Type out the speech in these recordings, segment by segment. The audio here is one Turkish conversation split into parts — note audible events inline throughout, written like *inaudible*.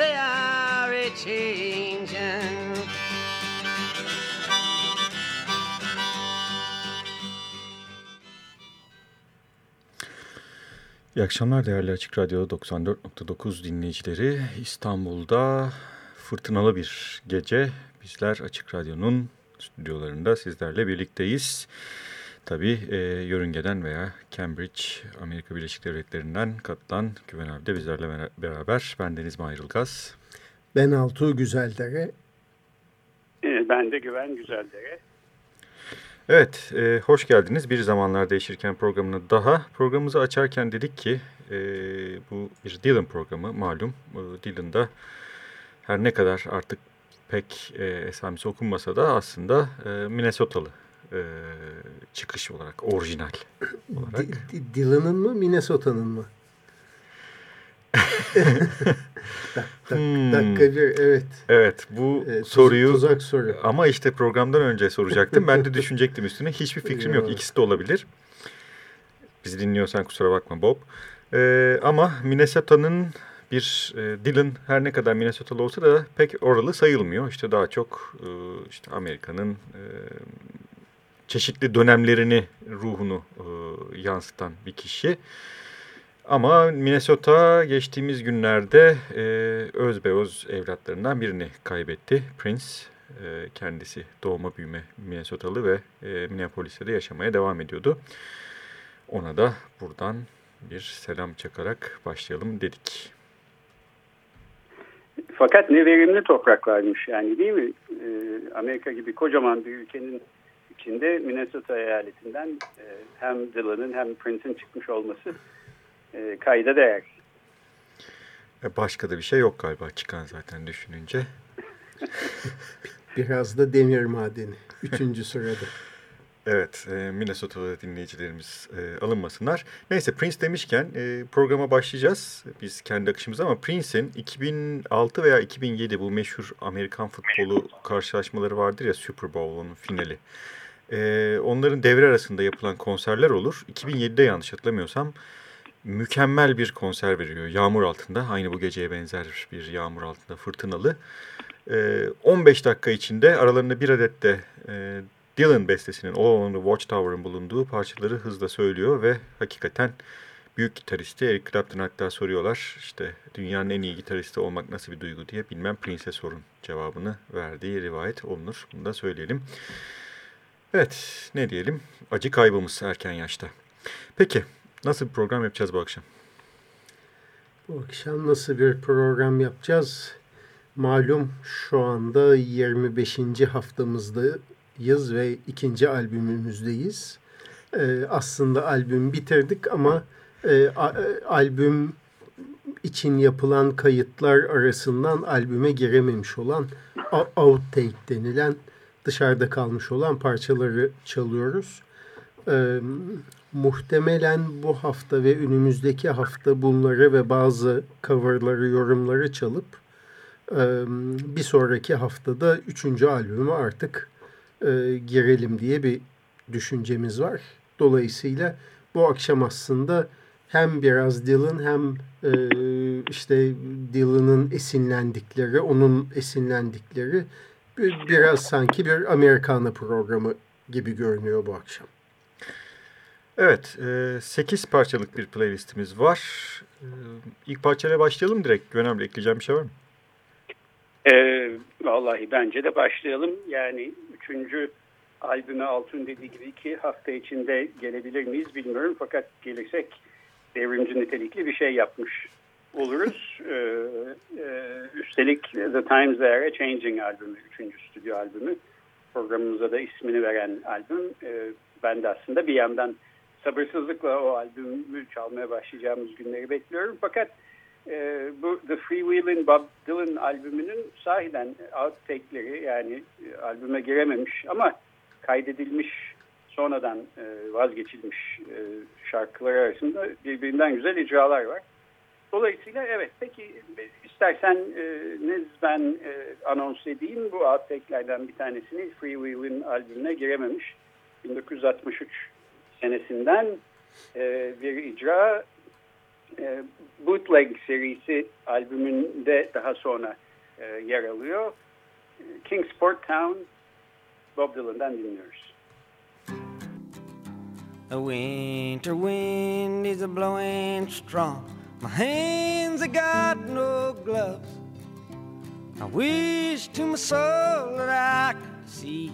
they are a changing. İyi akşamlar değerli Açık Radyo 94.9 dinleyicileri. İstanbul'da fırtınalı bir gece. Bizler Açık Radyo'nun stüdyolarında sizlerle birlikteyiz. Tabii e, yörüngeden veya Cambridge, Amerika Birleşik Devletleri'nden katılan Güven abi de bizlerle beraber. Ben Deniz Mahir Ilgaz. Ben Altuğ Güzeldere. Ee, Ben de Güven Güzeldere. Evet, e, hoş geldiniz. Bir Zamanlar Değişirken programına daha. Programımızı açarken dedik ki e, bu bir Dylan programı malum. E, Dylan'da her ne kadar artık pek e, esamesi okunmasa da aslında e, Minnesotalı e, çıkış olarak, orijinal *coughs* olarak. Dylan'ın mı Minnesota'nın mı? *laughs* dak, dak, Hmm. Dakika bir evet. Evet, bu tuz- soruyu Tuzak soru. ama işte programdan önce soracaktım. Ben de düşünecektim üstüne. Hiçbir fikrim yok. İkisi de olabilir. Bizi dinliyorsan kusura bakma Bob. Ee, ama Minnesota'nın bir e, Dylan her ne kadar Minnesota'lı olsa da pek oralı sayılmıyor. İşte daha çok e, işte Amerika'nın e, çeşitli dönemlerini, ruhunu e, yansıtan bir kişi. Ama Minnesota geçtiğimiz günlerde e, özbeöz evlatlarından birini kaybetti. Prince e, kendisi doğma büyüme Minnesotalı ve e, Minneapolis'te de yaşamaya devam ediyordu. Ona da buradan bir selam çakarak başlayalım dedik. Fakat ne verimli topraklarmış yani değil mi? Ee, Amerika gibi kocaman bir ülkenin içinde Minnesota eyaletinden e, hem Dylan'ın hem Prince'in çıkmış olması e, kayda değer. E, başka da bir şey yok galiba çıkan zaten düşününce. *laughs* Biraz da demir madeni. Üçüncü sırada. Evet, e, Minnesota'da dinleyicilerimiz e, alınmasınlar. Neyse Prince demişken programa başlayacağız. Biz kendi akışımız ama Prince'in 2006 veya 2007 bu meşhur Amerikan futbolu karşılaşmaları vardır ya Super Bowl'un finali. E, onların devre arasında yapılan konserler olur. 2007'de yanlış hatırlamıyorsam mükemmel bir konser veriyor. Yağmur altında, aynı bu geceye benzer bir yağmur altında fırtınalı. E, 15 dakika içinde aralarında bir adet de e, Dylan bestesinin All Along the Watchtower'ın bulunduğu parçaları hızla söylüyor ve hakikaten büyük gitaristi Eric Clapton hatta soruyorlar işte dünyanın en iyi gitaristi olmak nasıl bir duygu diye bilmem Prince'e sorun cevabını verdiği rivayet olunur. Bunu da söyleyelim. Evet ne diyelim acı kaybımız erken yaşta. Peki nasıl bir program yapacağız bu akşam? Bu akşam nasıl bir program yapacağız? Malum şu anda 25. haftamızdayız ve ikinci albümümüzdeyiz. Ee, aslında albüm bitirdik ama e, a- e, albüm için yapılan kayıtlar arasından albüme girememiş olan outtake denilen dışarıda kalmış olan parçaları çalıyoruz. Ee, muhtemelen bu hafta ve önümüzdeki hafta bunları ve bazı coverları, yorumları çalıp e, bir sonraki haftada üçüncü albüme artık e, girelim diye bir düşüncemiz var. Dolayısıyla bu akşam aslında hem biraz Dylan hem e, işte Dylan'ın esinlendikleri, onun esinlendikleri biraz sanki bir Amerikana programı gibi görünüyor bu akşam. Evet 8 parçalık bir playlistimiz var. E, ilk parçayla başlayalım direkt. Abi ekleyeceğim bir şey var mı? Ee, vallahi bence de başlayalım. Yani üçüncü albüme Altun dediği gibi iki hafta içinde gelebilir miyiz bilmiyorum. Fakat gelirsek devrimci nitelikli bir şey yapmış oluruz. Ee, e, üstelik The Times Are Changing albümü, üçüncü stüdyo albümü. Programımıza da ismini veren albüm. Ee, ben de aslında bir yandan sabırsızlıkla o albümü çalmaya başlayacağımız günleri bekliyorum. Fakat e, bu The Freewheeling Bob Dylan albümünün sahiden outtake'leri yani e, albüme girememiş ama kaydedilmiş sonradan vazgeçilmiş şarkılar arasında birbirinden güzel icralar var. Dolayısıyla evet peki istersen e, Niz ben e, anons edeyim bu outtake'lerden bir tanesini Freewheeling albümüne girememiş 1963 senesinden e, bir icra e, Bootleg serisi albümünde daha sonra e, yer alıyor. Kingsport Town Bob Dylan'dan dinliyoruz. The winter wind is a blowing strong. My hands have got no gloves. I wish to my soul that I could see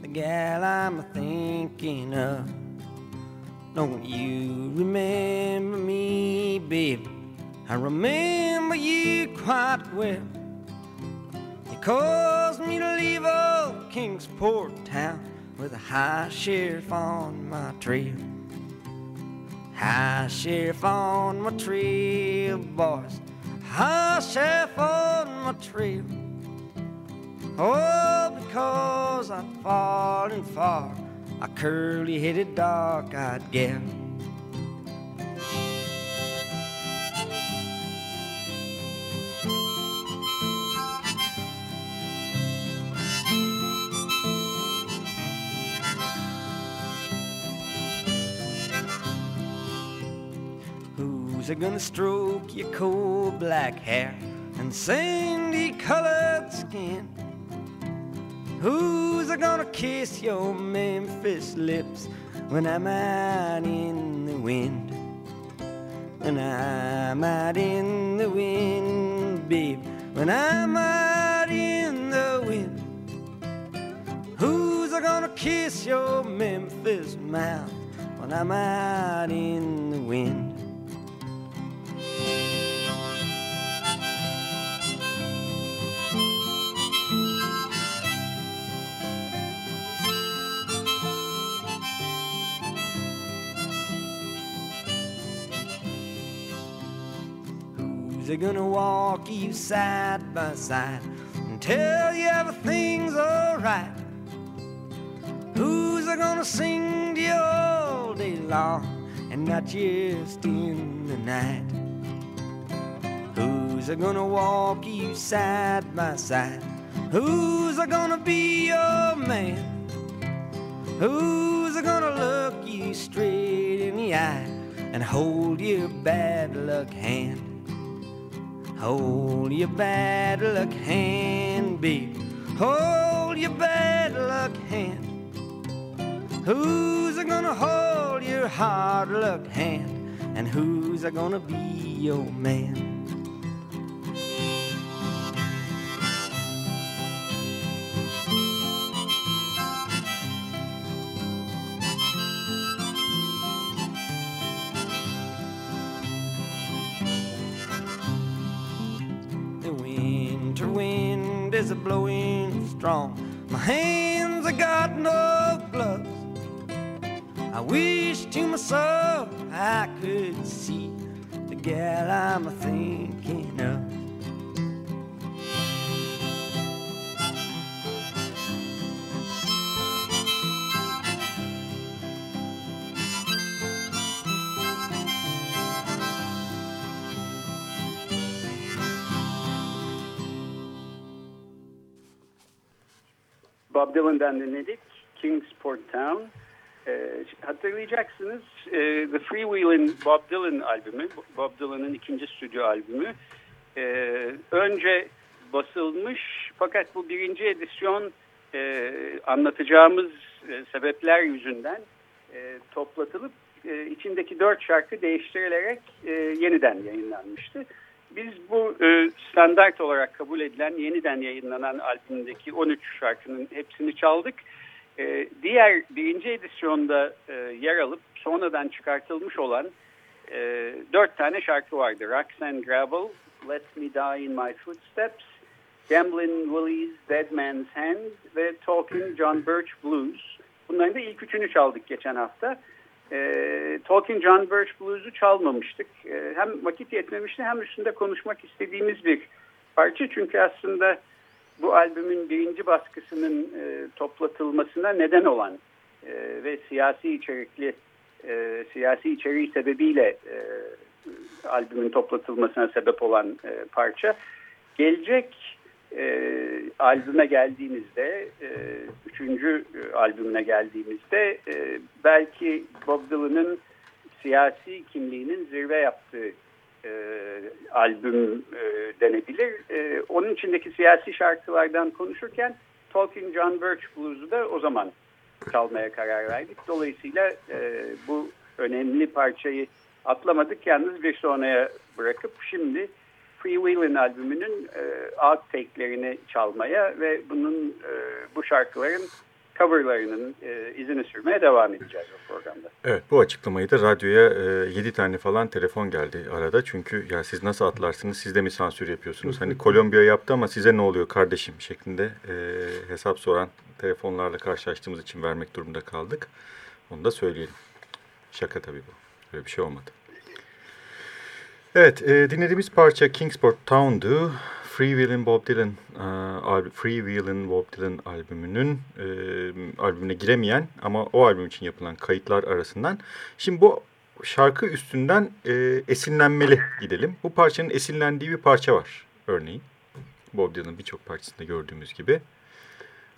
the gal I'm thinking of. Don't you remember me, baby? I remember you quite well. You caused me to leave old Kingsport town with a high sheriff on my trail. High sheriff on my trail, boys. High sheriff on my trail. Oh, because I'm falling far, a curly headed, dark eyed gal. Who's a gonna stroke your coal black hair and sandy colored skin? Who's gonna kiss your Memphis lips when I'm out in the wind? When I'm out in the wind, babe. When I'm out in the wind. Who's gonna kiss your Memphis mouth when I'm out in the wind? Who's gonna walk you side by side and tell you everything's alright? Who's gonna sing to you all day long and not just in the night? Who's gonna walk you side by side? Who's gonna be your man? Who's gonna look you straight in the eye and hold your bad luck hand? Hold your bad luck hand, baby. Hold your bad luck hand. Who's gonna hold your hard luck hand? And who's gonna be your man? Strong. My hands have got no gloves. I wish to my soul I could see the gal I'm thinking of. Bob Dylan'dan dinledik. Kingsport Town. Ee, hatırlayacaksınız e, The Freewheeling Bob Dylan albümü, Bob Dylan'ın ikinci stüdyo albümü. Ee, önce basılmış fakat bu birinci edisyon e, anlatacağımız e, sebepler yüzünden e, toplatılıp e, içindeki dört şarkı değiştirilerek e, yeniden yayınlanmıştı. Biz bu e, standart olarak kabul edilen yeniden yayınlanan albümdeki 13 şarkının hepsini çaldık. E, diğer birinci edisyonda e, yer alıp sonradan çıkartılmış olan e, dört tane şarkı vardı. Roxanne Gravel, Let Me Die In My Footsteps, Gamblin' Willie's Dead Man's Hand ve Talking John Birch Blues. Bunların da ilk üçünü çaldık geçen hafta. E, Talking John Birch Blues'u çalmamıştık. E, hem vakit yetmemişti hem üstünde konuşmak istediğimiz bir parça. Çünkü aslında bu albümün birinci baskısının e, toplatılmasına neden olan e, ve siyasi içerikli e, siyasi içeriği sebebiyle e, albümün toplatılmasına sebep olan e, parça. Gelecek e, albüme geldiğimizde, e, üçüncü e, albümüne geldiğimizde e, belki Bob Dylan'ın siyasi kimliğinin zirve yaptığı e, albüm e, denebilir. E, onun içindeki siyasi şarkılardan konuşurken Talking John Birch Blues'u da o zaman çalmaya karar verdik. Dolayısıyla e, bu önemli parçayı atlamadık. Yalnız bir sonraya bırakıp şimdi Free Willin albümünün e, outtake'lerini çalmaya ve bunun e, bu şarkıların coverlarının e, izini sürmeye devam edeceğiz o programda. Evet bu açıklamayı da radyoya e, 7 tane falan telefon geldi arada. Çünkü ya siz nasıl atlarsınız siz de mi sansür yapıyorsunuz? Hani Kolombiya yaptı ama size ne oluyor kardeşim şeklinde e, hesap soran telefonlarla karşılaştığımız için vermek durumunda kaldık. Onu da söyleyelim. Şaka tabii bu. Böyle bir şey olmadı. Evet, e, dinlediğimiz parça Kingsport Town'du. Free Will'in Bob Dylan e, Free Will'in Bob Dylan albümünün e, albümüne giremeyen ama o albüm için yapılan kayıtlar arasından. Şimdi bu şarkı üstünden e, esinlenmeli gidelim. Bu parçanın esinlendiği bir parça var örneğin. Bob Dylan'ın birçok parçasında gördüğümüz gibi.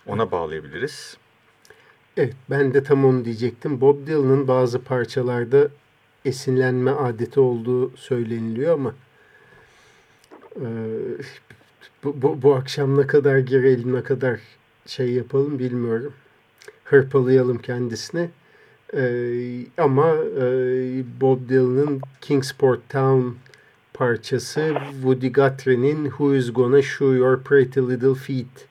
Ona bağlayabiliriz. Evet ben de tam onu diyecektim. Bob Dylan'ın bazı parçalarda esinlenme adeti olduğu söyleniliyor ama e, bu, bu, bu akşam ne kadar girelim ne kadar şey yapalım bilmiyorum. Hırpalayalım kendisine. E, ama e, Bob Dylan'ın Kingsport Town parçası Woody Guthrie'nin Who Is Gonna Show Your Pretty Little Feet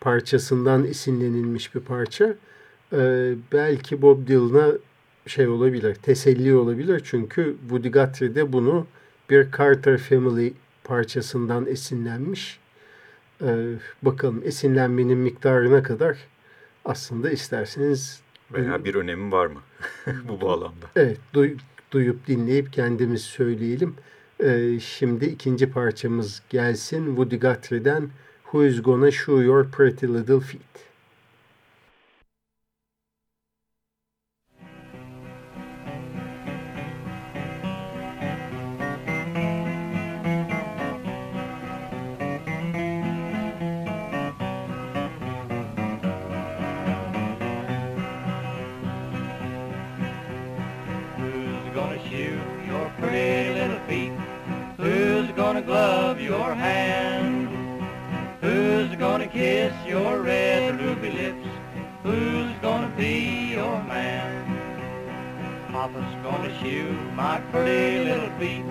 parçasından esinlenilmiş bir parça. Ee, belki Bob Dylan'a şey olabilir, teselli olabilir. Çünkü Woody Guthrie de bunu bir Carter Family parçasından esinlenmiş. Ee, bakalım esinlenmenin miktarına kadar aslında isterseniz... Veya bir önemi var mı *laughs* bu bağlamda? Evet, duy, duyup dinleyip kendimiz söyleyelim. Ee, şimdi ikinci parçamız gelsin. Woody Guthrie'den Who is Gonna Show Your Pretty Little Feet? Shoe my pretty little feet.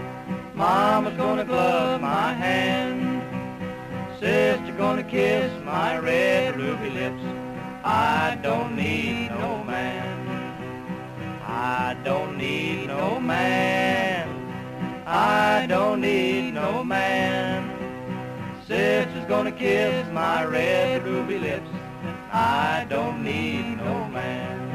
Mama's gonna glove my hand. Sister gonna kiss my red ruby lips. I don't need no man. I don't need no man. I don't need no man. Sister's gonna kiss my red ruby lips. I don't need no man.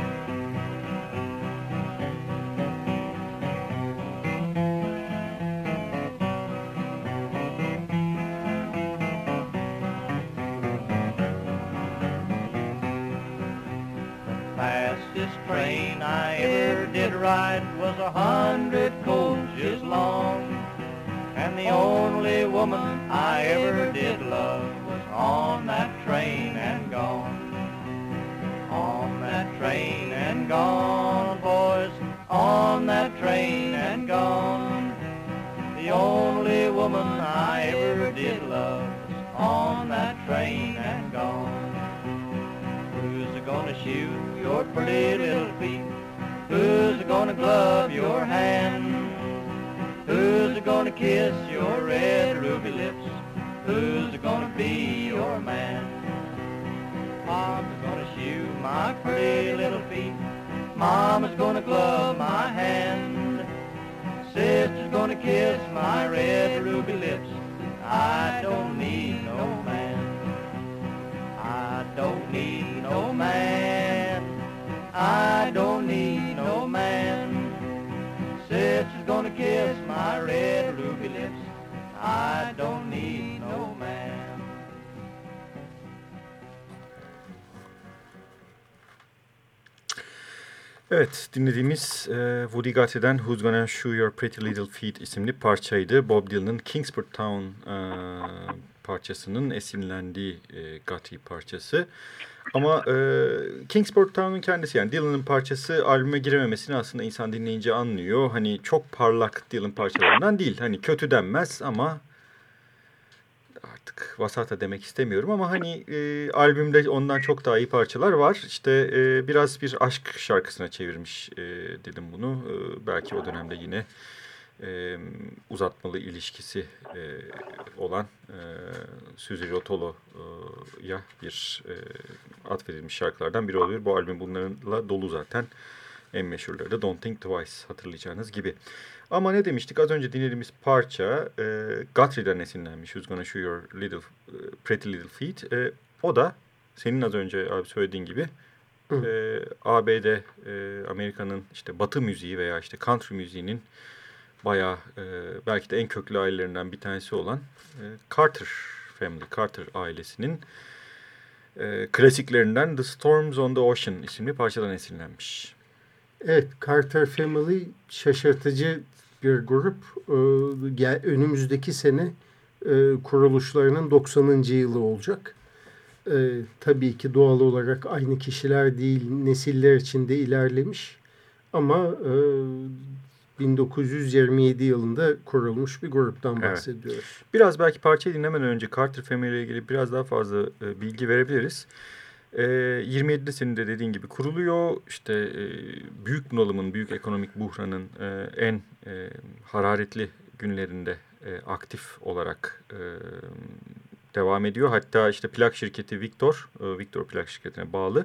Train I ever did ride was a hundred coaches long. And the only woman I ever did love was on that train and gone. On that train and gone, boys, on that train and gone. The only woman I ever did love was on that train and. Shoot your pretty little feet? Who's gonna glove your hand? Who's gonna kiss your red ruby lips? Who's gonna be your man? Mama's gonna shoe my pretty little feet. Mama's gonna glove my hand. Sister's gonna kiss my red ruby lips. I don't need no man. I don't need no man. I don't need no man. Sister's gonna kiss my red ruby lips. I don't need no man. Evet dinlediğimiz e, Woody Guthrie'den Who's Gonna Shoe Your Pretty Little Feet isimli parçaydı. Bob Dylan'ın Kingsport Town e, parçasının esinlendiği e, Guthrie parçası. Ama e, Kingsport Town'un kendisi yani Dylan'ın parçası albüme girememesini aslında insan dinleyince anlıyor. Hani çok parlak Dylan parçalarından değil. Hani kötü denmez ama artık vasata demek istemiyorum ama hani e, albümde ondan çok daha iyi parçalar var. İşte e, biraz bir aşk şarkısına çevirmiş e, dedim bunu. E, belki o dönemde yine e, uzatmalı ilişkisi e, olan e, Suzy Rotolo'ya bir e, atfedilmiş şarkılardan biri oluyor. Bu albüm bunlarla dolu zaten. En meşhurları da Don't Think Twice hatırlayacağınız gibi. Ama ne demiştik? Az önce dinlediğimiz parça e, Guthrie'den esinlenmiş. Who's Gonna Show Your little, Pretty Little Feet. E, o da senin az önce abi söylediğin gibi e, ABD, e, Amerika'nın işte batı müziği veya işte country müziğinin bayağı e, belki de en köklü ailelerinden bir tanesi olan e, Carter Family, Carter ailesinin e, klasiklerinden The Storms on the Ocean isimli parçadan esinlenmiş. Evet, Carter Family şaşırtıcı bir grup. Ee, önümüzdeki sene e, kuruluşlarının 90. yılı olacak. Ee, tabii ki doğal olarak aynı kişiler değil, nesiller içinde ilerlemiş. Ama 1927 e, yılında kurulmuş bir gruptan bahsediyoruz. Evet. Biraz belki parçayı dinlemeden önce Carter Family ile ilgili biraz daha fazla e, bilgi verebiliriz. E, 27'de senin de dediğin gibi kuruluyor. İşte e, büyük bunalımın, büyük ekonomik buhranın e, en e, hararetli günlerinde e, aktif olarak e, devam ediyor. Hatta işte plak şirketi Victor, e, Victor plak şirketine bağlı. E,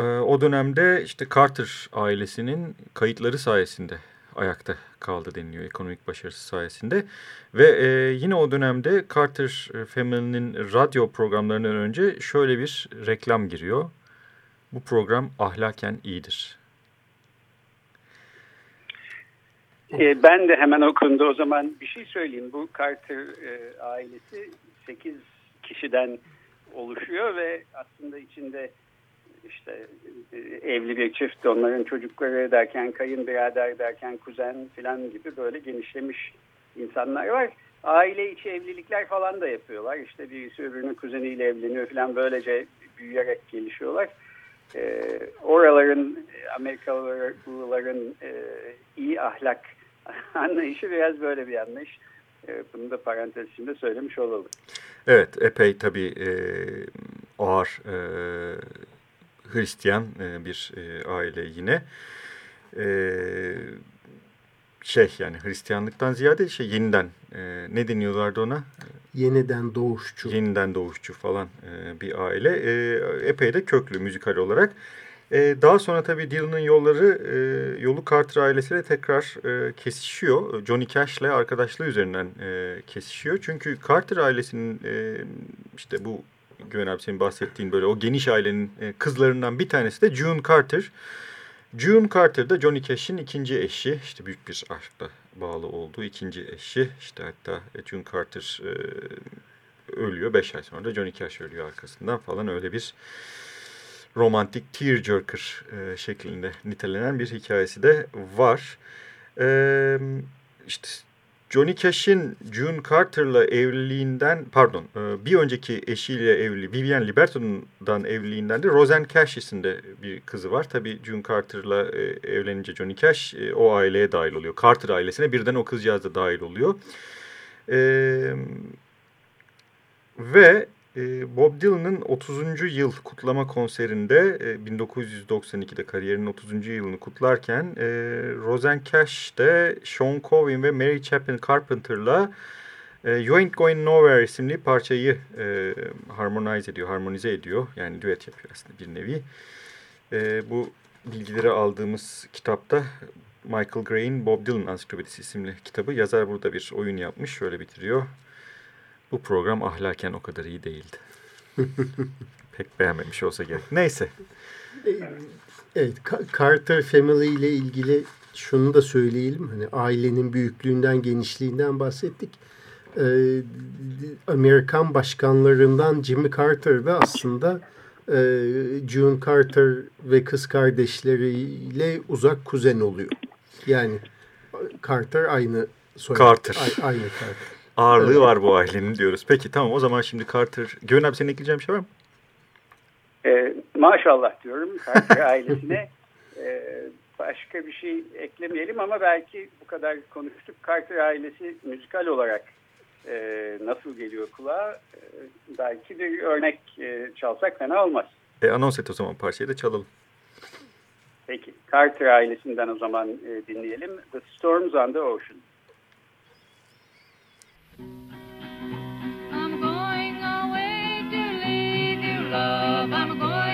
o dönemde işte Carter ailesinin kayıtları sayesinde ayakta kaldı deniliyor ekonomik başarısı sayesinde. Ve e, yine o dönemde Carter Family'nin radyo programlarından önce şöyle bir reklam giriyor. Bu program ahlaken iyidir. E, ben de hemen o konuda o zaman bir şey söyleyeyim. Bu Carter e, ailesi 8 kişiden oluşuyor ve aslında içinde işte e, evli bir çift onların çocukları derken kayınbirader derken kuzen filan gibi böyle genişlemiş insanlar var. Aile içi evlilikler falan da yapıyorlar. İşte birisi öbürünün kuzeniyle evleniyor filan böylece büyüyerek gelişiyorlar. Ee, oraların Amerikalıların e, iyi ahlak *laughs* anlayışı biraz böyle bir anlayış. Ee, bunu da parantez içinde söylemiş olalım. Evet epey tabii e, ağır e, Hristiyan e, bir e, aile yine. E, şey yani Hristiyanlıktan ziyade şey yeniden e, ne deniyorlardı ona? Yeniden doğuşçu. Yeniden doğuşçu falan e, bir aile. E, epey de köklü müzikal olarak. E, daha sonra tabii Dylan'ın yolları e, yolu Carter ailesiyle tekrar e, kesişiyor. Johnny Cash'le arkadaşlığı üzerinden e, kesişiyor. Çünkü Carter ailesinin e, işte bu Güven abi senin bahsettiğin böyle o geniş ailenin e, kızlarından bir tanesi de June Carter. June Carter da Johnny Cash'in ikinci eşi. İşte büyük bir aşkla bağlı olduğu ikinci eşi. İşte hatta June Carter e, ölüyor. Beş ay sonra da Johnny Cash ölüyor arkasından falan öyle bir romantik tearjerker e, şeklinde nitelenen bir hikayesi de var. E, Johnny Cash'in June Carter'la evliliğinden pardon e, bir önceki eşiyle evli Vivian Liberto'dan evliliğinden de Roseanne Cash isimde bir kızı var. Tabii June Carter'la e, evlenince Johnny Cash e, o aileye dahil oluyor. Carter ailesine birden o kızcağız da dahil oluyor. Ve e, Bob Dylan'ın 30. yıl kutlama konserinde e, 1992'de kariyerinin 30. yılını kutlarken e, Rosen Cash de Sean Coven ve Mary Chapin Carpenter'la e, You Ain't Going Nowhere isimli parçayı e, harmonize ediyor, harmonize ediyor. Yani düet yapıyor aslında bir nevi. E, bu bilgileri aldığımız kitapta Michael Gray'in Bob Dylan Ansiklopedisi isimli kitabı. Yazar burada bir oyun yapmış. Şöyle bitiriyor. Bu program ahlaken o kadar iyi değildi. *laughs* Pek beğenmemiş olsa gerek. Neyse. Evet, Carter Family ile ilgili şunu da söyleyelim. Hani ailenin büyüklüğünden, genişliğinden bahsettik. Ee, Amerikan başkanlarından Jimmy Carter da aslında e, June Carter ve kız kardeşleriyle uzak kuzen oluyor. Yani Carter aynı soyad. Carter. aynı Carter. Ağırlığı evet. var bu ailenin diyoruz. Peki tamam o zaman şimdi Carter. Güven abi senin ekleyeceğin bir şey var mı? Ee, maşallah diyorum Carter ailesine. *laughs* Ee, başka bir şey eklemeyelim ama belki bu kadar konuştuk. Carter ailesi müzikal olarak e, nasıl geliyor kulağa e, belki bir örnek e, çalsak fena olmaz. E, anons et o zaman parçayı da çalalım. Peki Carter ailesinden o zaman e, dinleyelim. The Storms on the Ocean. I'm going away to leave you, love. I'm going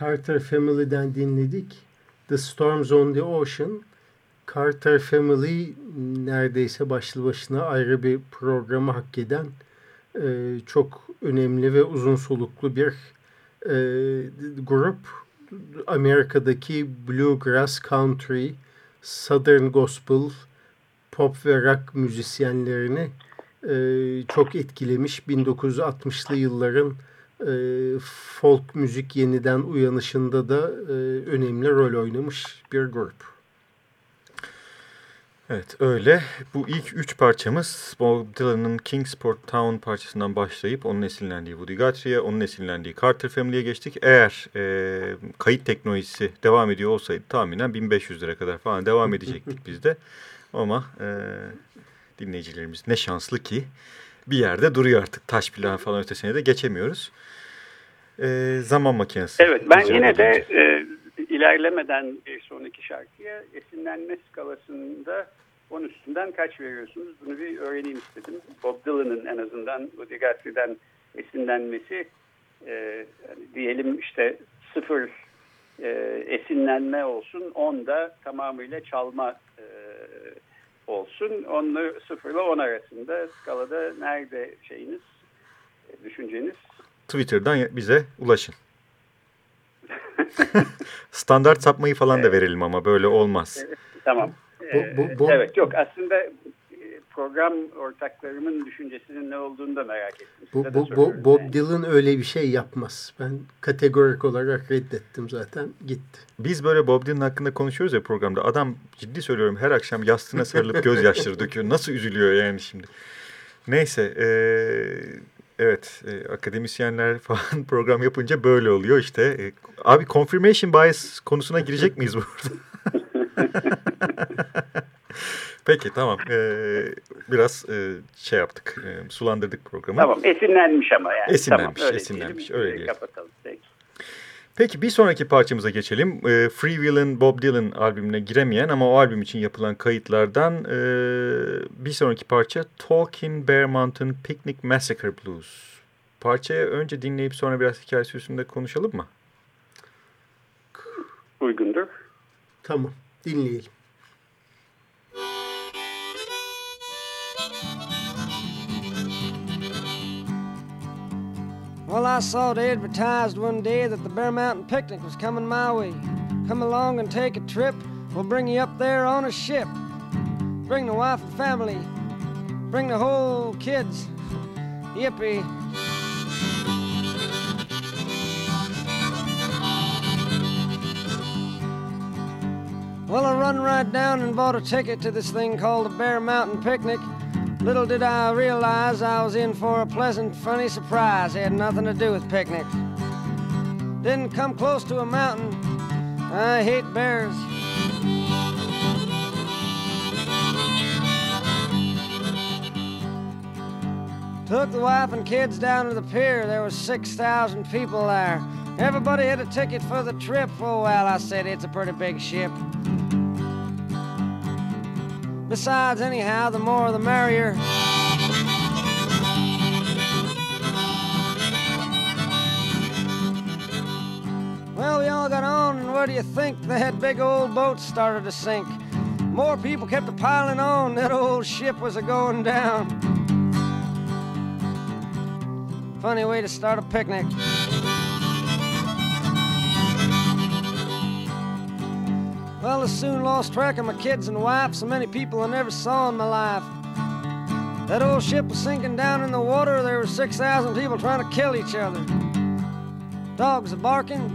Carter Family'den dinledik. The Storms on the Ocean. Carter Family neredeyse başlı başına ayrı bir programı hak eden e, çok önemli ve uzun soluklu bir e, grup. Amerika'daki bluegrass, country, southern gospel, pop ve rock müzisyenlerini e, çok etkilemiş 1960'lı yılların e, folk müzik yeniden uyanışında da e, önemli rol oynamış bir grup. Evet öyle. Bu ilk üç parçamız Bob Dylan'ın Kingsport Town parçasından başlayıp onun esinlendiği Woody Guthrie'ye, onun esinlendiği Carter Family'ye geçtik. Eğer e, kayıt teknolojisi devam ediyor olsaydı tahminen 1500 lira kadar falan devam edecektik biz de. Ama e, dinleyicilerimiz ne şanslı ki bir yerde duruyor artık taş plan falan ötesine de geçemiyoruz. E, zaman makinesi. Evet ben yine de e, ilerlemeden bir sonraki şarkıya esinlenme skalasında 10 üstünden kaç veriyorsunuz? Bunu bir öğreneyim istedim. Bob Dylan'ın en azından Woody Guthrie'den esinlenmesi e, diyelim işte sıfır e, esinlenme olsun 10 da tamamıyla çalma e, olsun. 10'la 0 ile 10 arasında skalada nerede şeyiniz, e, düşünceniz? Twitter'dan bize ulaşın. *laughs* Standart sapmayı falan da verelim ama böyle olmaz. Tamam. Bu- Ee, bu- bu- Evet yok aslında e, program ortaklarımın düşüncesinin ne olduğunu da merak ettim. Bu, bu, bu, Bob yani. Dylan öyle bir şey yapmaz. Ben kategorik olarak reddettim zaten. Gitti. Biz böyle Bob Dylan hakkında konuşuyoruz ya programda. Adam ciddi söylüyorum her akşam yastığına sarılıp gözyaşları döküyor. Nasıl üzülüyor yani şimdi. Neyse. eee, evet. e, akademisyenler *laughs* falan program yapınca böyle oluyor işte. E, abi confirmation bias konusuna girecek miyiz burada? *laughs* Peki tamam. Eee, biraz e, şey yaptık. e, sulandırdık programı. Tamam esinlenmiş ama yani. Esinlenmiş, tamam, öyle esinlenmiş, diyelim. öyle Ee, diyelim. Kapatalım. Peki. Peki bir sonraki parçamıza geçelim. E, Free Will'in Bob Dylan albümüne giremeyen ama o albüm için yapılan kayıtlardan e, bir sonraki parça Talking Bear Mountain Picnic Massacre Blues. Parçayı önce dinleyip sonra biraz hikayesi üstünde konuşalım mı? Uygundur. Tamam. Dinleyelim. Well, I saw it advertised one day that the Bear Mountain picnic was coming my way. Come along and take a trip. We'll bring you up there on a ship. Bring the wife and family. Bring the whole kids. Yippee. Well, I run right down and bought a ticket to this thing called the Bear Mountain Picnic. Little did I realize I was in for a pleasant, funny surprise. It had nothing to do with picnics. Didn't come close to a mountain. I hate bears. Took the wife and kids down to the pier. There was 6,000 people there. Everybody had a ticket for the trip. Oh, well, I said it's a pretty big ship. Besides, anyhow, the more the merrier. Well, we all got on, and what do you think? That big old boat started to sink. More people kept a piling on. That old ship was a going down. Funny way to start a picnic. Well, I soon lost track of my kids and wife, so many people I never saw in my life. That old ship was sinking down in the water. There were 6,000 people trying to kill each other. Dogs are barking,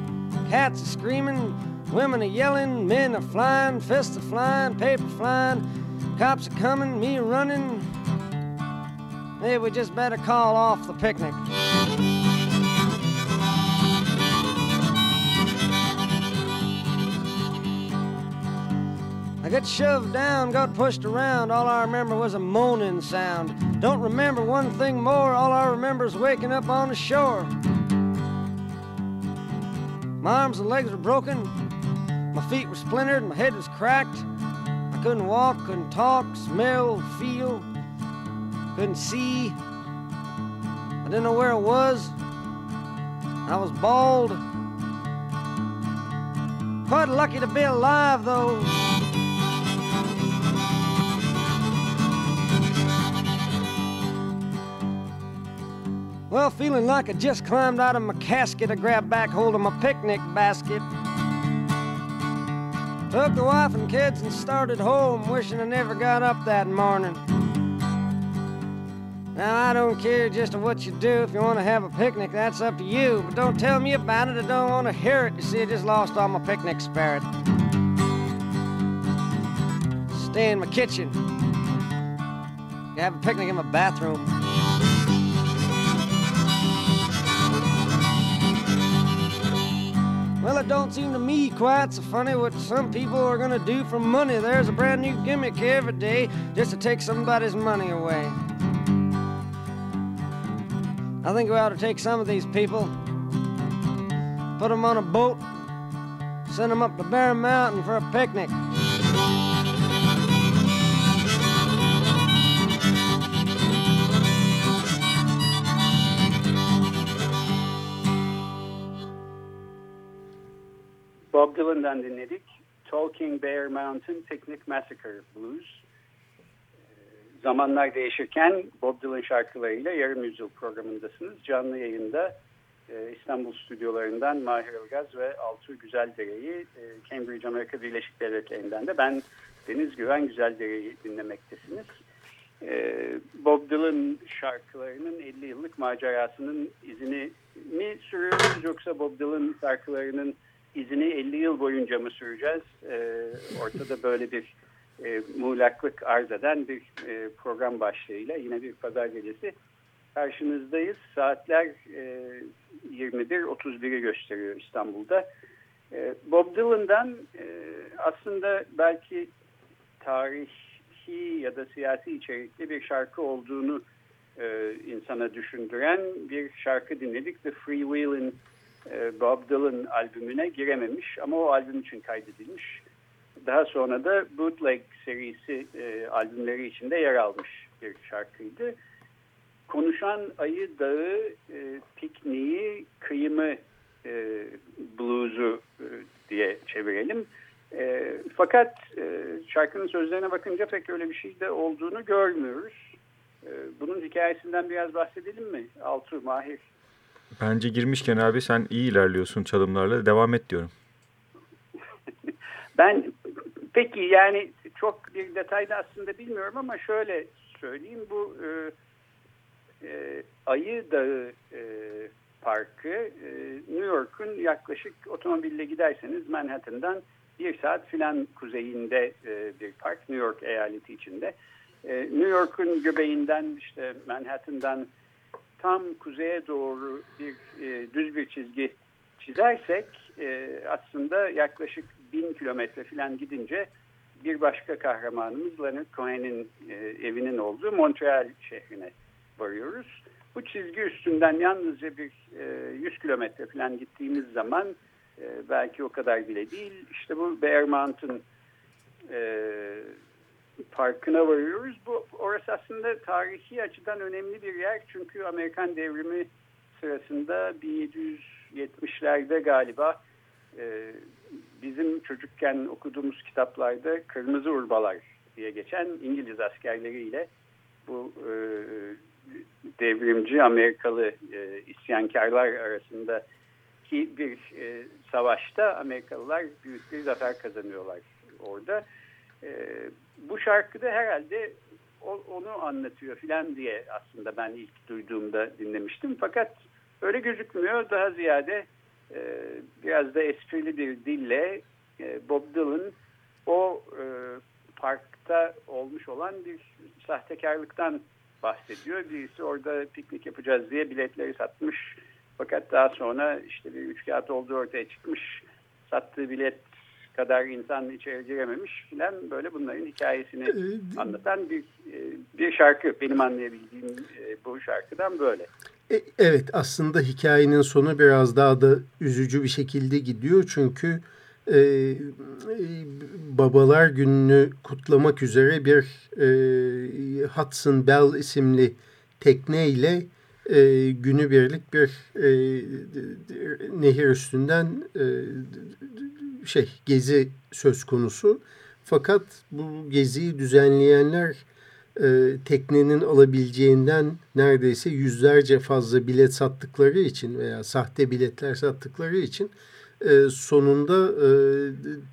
cats are screaming, women are yelling, men are flying, fists are flying, paper flying, cops are coming, me running. Maybe we just better call off the picnic. Got shoved down, got pushed around. All I remember was a moaning sound. Don't remember one thing more. All I remember is waking up on the shore. My arms and legs were broken. My feet were splintered. My head was cracked. I couldn't walk, couldn't talk, smell, feel, couldn't see. I didn't know where I was. I was bald. Quite lucky to be alive, though. Well, feeling like I just climbed out of my casket, I grabbed back hold of my picnic basket. Took the wife and kids and started home, wishing I never got up that morning. Now, I don't care just what you do. If you want to have a picnic, that's up to you. But don't tell me about it. I don't want to hear it. You see, I just lost all my picnic spirit. stay in my kitchen. Have a picnic in my bathroom. Well, it don't seem to me quite so funny what some people are gonna do for money. There's a brand new gimmick every day just to take somebody's money away. I think we ought to take some of these people, put them on a boat, send them up to Bear Mountain for a picnic. Bob Dylan'dan dinledik. Talking Bear Mountain Picnic Massacre Blues. Zamanlar değişirken Bob Dylan şarkılarıyla yarım yüzyıl programındasınız. Canlı yayında e, İstanbul stüdyolarından Mahir Ilgaz ve Altuğ Güzeldere'yi e, Cambridge Amerika Birleşik Devletleri'nden de ben Deniz Güven Güzeldere'yi dinlemektesiniz. E, Bob Dylan şarkılarının 50 yıllık macerasının izini mi sürüyoruz yoksa Bob Dylan şarkılarının izini 50 yıl boyunca mı süreceğiz? E, ortada böyle bir e, muğlaklık arz eden bir e, program başlığıyla yine bir pazar gecesi karşınızdayız. Saatler e, 21.31'i gösteriyor İstanbul'da. E, Bob Dylan'dan e, aslında belki tarihi ya da siyasi içerikli bir şarkı olduğunu e, insana düşündüren bir şarkı dinledik. The Free Willin' e, Bob Dylan albümüne girememiş ama o albüm için kaydedilmiş. Daha sonra da Bootleg serisi e, albümleri içinde yer almış bir şarkıydı. Konuşan Ayı Dağı, e, Pikniği, Kıyımı e, bluzu e, diye çevirelim. E, fakat e, şarkının sözlerine bakınca pek öyle bir şey de olduğunu görmüyoruz. E, bunun hikayesinden biraz bahsedelim mi? Altu, Mahir. Bence girmişken abi sen iyi ilerliyorsun çalımlarla. Devam et diyorum. *laughs* Ben peki yani çok bir detayda aslında bilmiyorum ama şöyle söyleyeyim bu e, e, Ayı Dağı e, Parkı e, New York'un yaklaşık otomobille giderseniz Manhattan'dan bir saat filan kuzeyinde e, bir park New York eyaleti içinde. E, New York'un göbeğinden işte Manhattan'dan tam kuzeye doğru bir e, düz bir çizgi çizersek e, aslında yaklaşık bin kilometre falan gidince bir başka kahramanımız Leonard Cohen'in e, evinin olduğu Montreal şehrine varıyoruz. Bu çizgi üstünden yalnızca bir e, 100 kilometre falan gittiğimiz zaman e, belki o kadar bile değil. İşte bu Bear Mountain e, parkına varıyoruz. Bu orası aslında tarihi açıdan önemli bir yer. Çünkü Amerikan devrimi sırasında 1770'lerde galiba e, bizim çocukken okuduğumuz kitaplarda Kırmızı Urbalar diye geçen İngiliz askerleriyle bu e, devrimci Amerikalı e, isyankarlar arasında ki bir e, savaşta Amerikalılar büyük bir zafer kazanıyorlar orada. E, bu şarkıda herhalde onu anlatıyor filan diye aslında ben ilk duyduğumda dinlemiştim. Fakat öyle gözükmüyor. Daha ziyade e, biraz da esprili bir dille e, Bob Dylan o e, parkta olmuş olan bir sahtekarlıktan bahsediyor. Birisi orada piknik yapacağız diye biletleri satmış. Fakat daha sonra işte bir üç kağıt olduğu ortaya çıkmış. Sattığı bilet kadar insan içeri girememiş filan böyle bunların hikayesini Ee, anlatan bir e, bir şarkı. Benim anlayabildiğim e, bu şarkıdan böyle. E, Evet aslında hikayenin sonu biraz daha da üzücü bir şekilde gidiyor. Çünkü e, e, babalar gününü kutlamak üzere bir e, Hudson Bell isimli tekneyle e, günübirlik bir e, nehir üstünden e, şey gezi söz konusu. Fakat bu geziyi düzenleyenler e, teknenin alabileceğinden neredeyse yüzlerce fazla bilet sattıkları için veya sahte biletler sattıkları için e, sonunda e,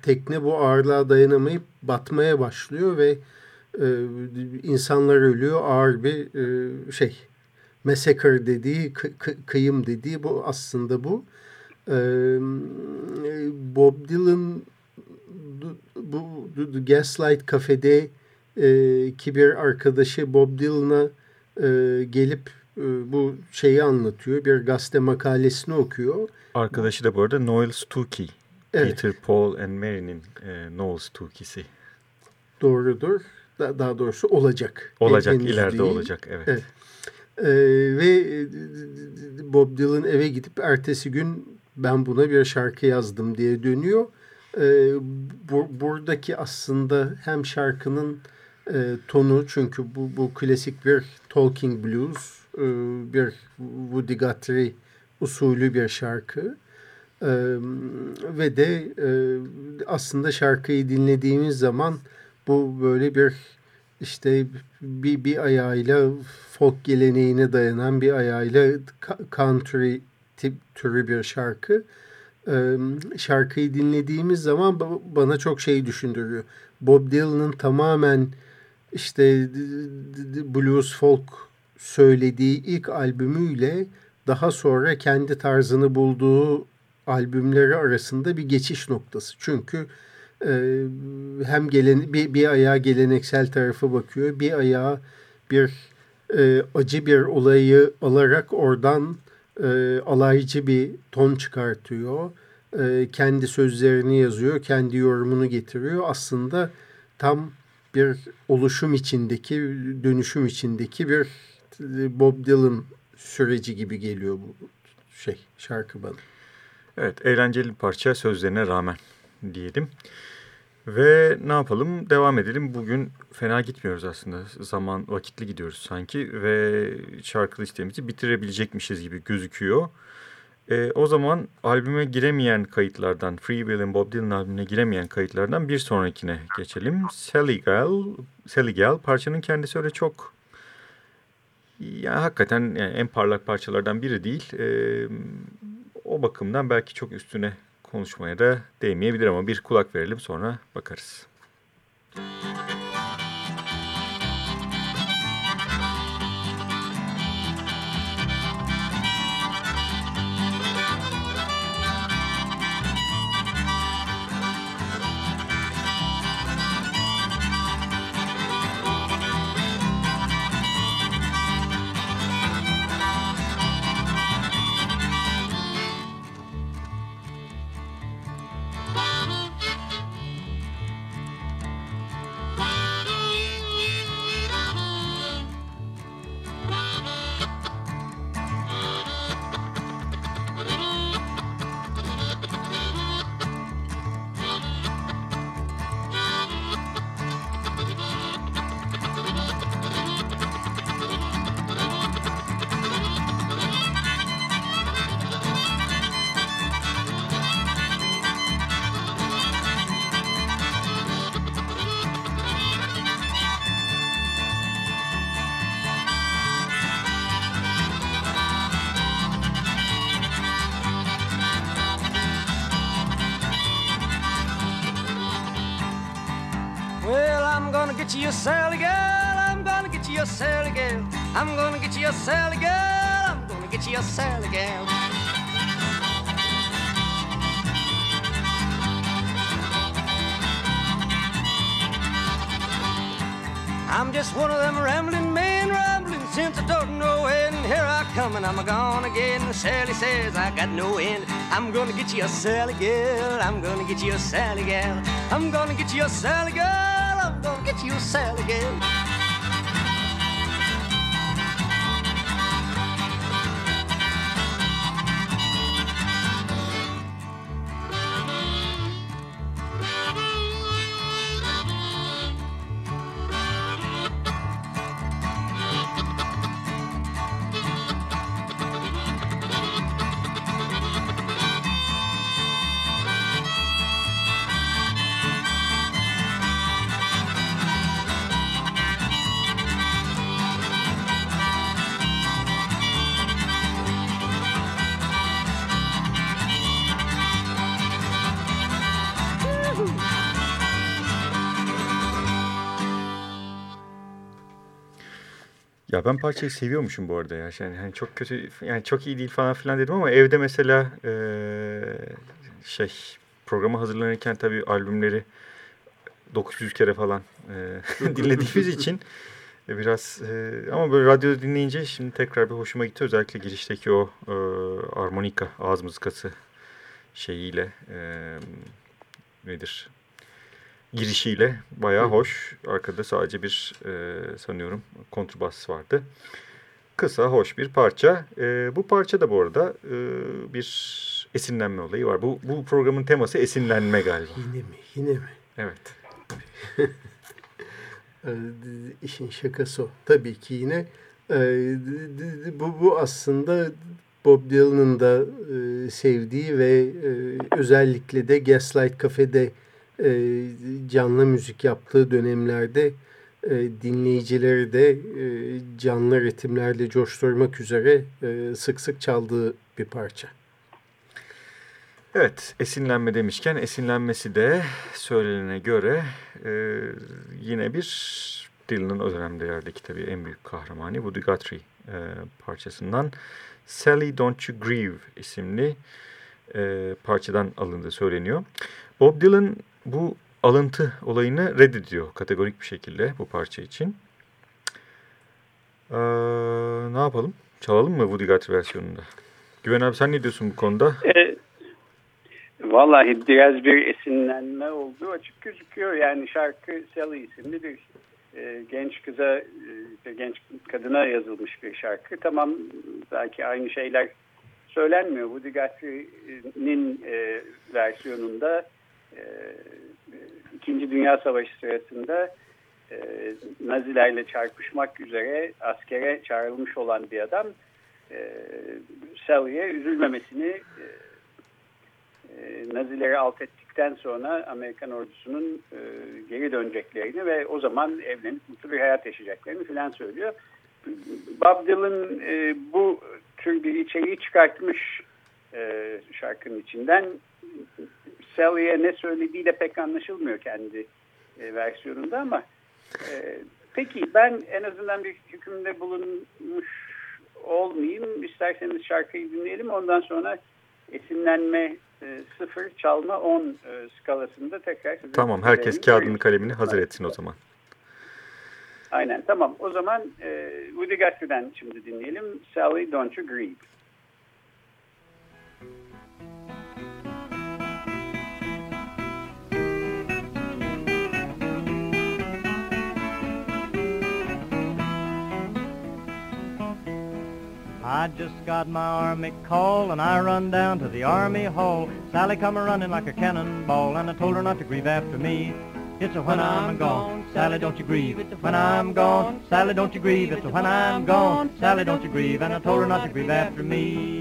tekne bu ağırlığa dayanamayıp batmaya başlıyor ve e, insanlar ölüyor ağır bir e, şey massacre dediği kı- kı- kıyım dediği bu aslında bu. Bob Dylan bu, Gaslight kafede e, ki bir arkadaşı Bob Dylan'a e, gelip e, bu şeyi anlatıyor. Bir gazete makalesini okuyor. Arkadaşı da bu arada Noel Stuckey. Evet. Peter, Paul and Mary'nin e, Noel Stuckey'si. Doğrudur. Da- Daha doğrusu olacak. Olacak, Henüz ileride değil. olacak. Evet. Evet. Ee, ve e, Bob Dylan eve gidip ertesi gün ben buna bir şarkı yazdım diye dönüyor. Ee, bu, buradaki aslında hem şarkının e, tonu çünkü bu, bu klasik bir talking blues, e, bir Woody Guthrie usulü bir şarkı. Ee, ve de e, aslında şarkıyı dinlediğimiz zaman bu böyle bir işte bir, bir ayağıyla folk geleneğine dayanan bir ayağıyla country tip türü bir şarkı. Şarkıyı dinlediğimiz zaman ba- bana çok şey düşündürüyor. Bob Dylan'ın tamamen işte blues folk söylediği ilk albümüyle daha sonra kendi tarzını bulduğu albümleri arasında bir geçiş noktası. Çünkü e, hem gelen bir, bir ayağa geleneksel tarafa bakıyor, bir ayağa bir e, acı bir olayı alarak oradan e, alaycı bir ton çıkartıyor. E, kendi sözlerini yazıyor, kendi yorumunu getiriyor. Aslında tam bir oluşum içindeki, dönüşüm içindeki bir e, Bob Dylan süreci gibi geliyor bu şey şarkı bana. Evet, eğlenceli bir parça sözlerine rağmen diyelim. Ve ne yapalım? Devam edelim. Bugün fena gitmiyoruz aslında. Zaman vakitli gidiyoruz sanki ve şarkı listemizi bitirebilecekmişiz gibi gözüküyor. Ee, o zaman albüme giremeyen kayıtlardan, Free Will'in Bob Dylan albümüne giremeyen kayıtlardan bir sonrakine geçelim. Sally Gal, Sally Gal parçanın kendisi öyle çok ya hakikaten yani en parlak parçalardan biri değil. Ee, o bakımdan belki çok üstüne konuşmaya da değmeyebilir ama bir kulak verelim sonra bakarız. Well, get you a Sally girl. I'm gonna get you a Sally girl. I'm gonna get you a Sally girl. I'm gonna get you a Sally girl. I'm just one of them rambling men, rambling since I don't know when. Here I come and I'm gone again. Sally says I got no end. I'm gonna get you a Sally girl. I'm gonna get you a Sally girl. I'm gonna get you a Sally girl. I'm gonna get you Ya ben parçayı seviyormuşum bu arada ya. Yani hani çok kötü yani çok iyi değil falan filan dedim ama evde mesela eee, şey programa hazırlanırken tabii albümleri 900 kere falan e, *laughs* dinlediğimiz *laughs* için e, biraz e, ama böyle radyo dinleyince şimdi tekrar bir hoşuma gitti. Özellikle girişteki o e, armonika ağız mızıkası şeyiyle e, nedir girişiyle bayağı hoş. Arkada sadece bir e, sanıyorum kontrbas vardı. Kısa, hoş bir parça. E, bu parça da bu arada e, bir esinlenme olayı var. Bu, bu programın teması esinlenme galiba. Yine mi? Yine mi? Evet. *laughs* Ee, işin şakası o. Tabii ki yine e, bu, bu aslında Bob Dylan'ın da e, sevdiği ve e, özellikle de Gaslight Cafe'de e, canlı müzik yaptığı dönemlerde e, dinleyicileri de e, canlı ritimlerle coşturmak üzere e, sık sık çaldığı bir parça. Evet, esinlenme demişken esinlenmesi de söylenene göre e, yine bir Dylan'ın o dönemlerdeki tabii en büyük kahramanı Woody Guthrie e, parçasından Sally Don't You Grieve isimli e, parçadan alındığı söyleniyor. Bob Dylan bu alıntı olayını reddediyor kategorik bir şekilde bu parça için. Ee, ne yapalım? Çalalım mı Woody Guthrie versiyonunda? Güven abi sen ne diyorsun bu konuda? E, vallahi biraz bir esinlenme olduğu açık gözüküyor. Yani şarkı Sally isimli bir e, genç kıza, e, genç kadına yazılmış bir şarkı. Tamam belki aynı şeyler söylenmiyor. Woody Guthrie'nin e, versiyonunda İkinci Dünya Savaşı sırasında e, Nazilerle çarpışmak üzere askere çağrılmış olan bir adam e, Sally'e üzülmemesini e, e, Nazileri alt ettikten sonra Amerikan ordusunun e, geri döneceklerini ve o zaman evlenip mutlu bir hayat yaşayacaklarını filan söylüyor. Bob Dylan e, bu tür bir içeriği çıkartmış e, şarkının içinden. Sally'e ne söylediği de pek anlaşılmıyor kendi e, versiyonunda ama e, peki ben en azından bir hükümde bulunmuş olmayayım. İsterseniz şarkıyı dinleyelim ondan sonra esinlenme e, sıfır çalma 10 e, skalasında tekrar Tamam herkes kağıdını kalemini hazır etsin o zaman. Aynen tamam o zaman e, Woody Guthrie'den şimdi dinleyelim. Sally Don't You Grieve. I just got my army call and I run down to the army hall. Sally come a running like a cannonball and I told her not to grieve after me. It's a when I'm gone, Sally don't you grieve. It's a when I'm gone, Sally don't you grieve. It's a when I'm gone, Sally don't you grieve. And I told her not to grieve after me.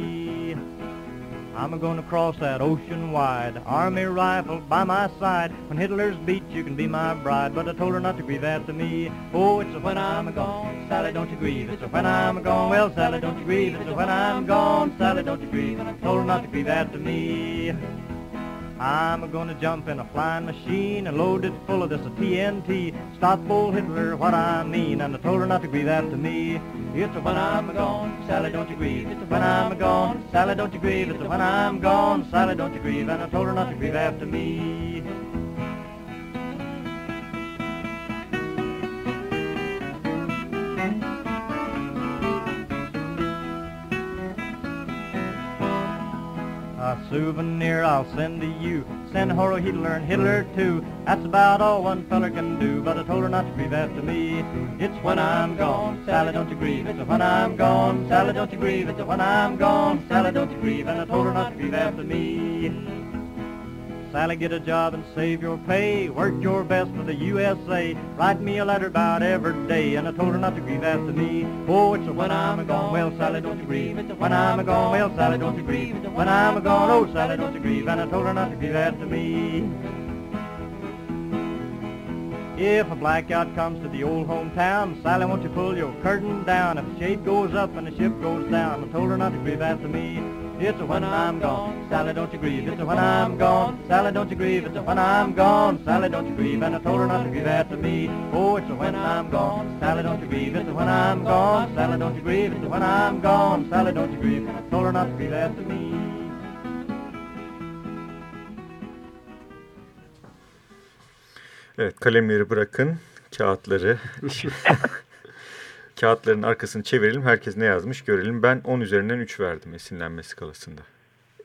I'm a-gonna cross that ocean wide, army rifle by my side. When Hitler's beat, you can be my bride, but I told her not to grieve after me. Oh, it's a when I'm gone, Sally, don't you grieve. It's a when I'm gone, well, Sally, don't you grieve. It's a when I'm gone, Sally, don't you grieve. And I told her not to grieve after me. I'm gonna jump in a flying machine and load it full of this TNT. Stop old Hitler, what I mean, and I told her not to grieve after me. It's when I'm gone, Sally, don't you grieve. It's when I'm gone, Sally, don't you grieve. It's when I'm gone, Sally, don't you grieve, and I told her not to grieve after me. A souvenir I'll send to you. Send Horo Hitler and Hitler too. That's about all one feller can do. But I told her not to grieve after me. It's when I'm gone, Sally, don't you grieve. It's when I'm gone, Sally, don't you grieve. It's when I'm gone, Sally, don't you grieve. And I told her not to grieve after me. Sally, get a job and save your pay. Work your best for the USA. Write me a letter about every day. And I told her not to grieve after me. Oh, it's a when I'm a gone. Well, Sally, don't you grieve. It's a when I'm a gone. Well, Sally, don't you grieve. It's a when I'm a gone. Oh, Sally, don't you grieve. And I told her not to grieve after me. If a blackout comes to the old hometown, Sally, won't you pull your curtain down? If the shade goes up and the ship goes down, I told her not to grieve after me. It's a when I'm gone, Sally, don't you grieve. It's a when I'm gone, Sally, don't you grieve. It's a when I'm gone, Sally, don't you grieve. And I told her not to grieve after me. Oh, it's a when I'm gone, Sally, don't you grieve. It's a when I'm gone, Sally, don't you grieve. It's a when I'm gone, Sally, don't you grieve. And I told her not to grieve after me. Evet kalemleri bırakın, kağıtları. *laughs* Kağıtların arkasını çevirelim, herkes ne yazmış görelim. Ben 10 üzerinden 3 verdim esinlenme skalasında.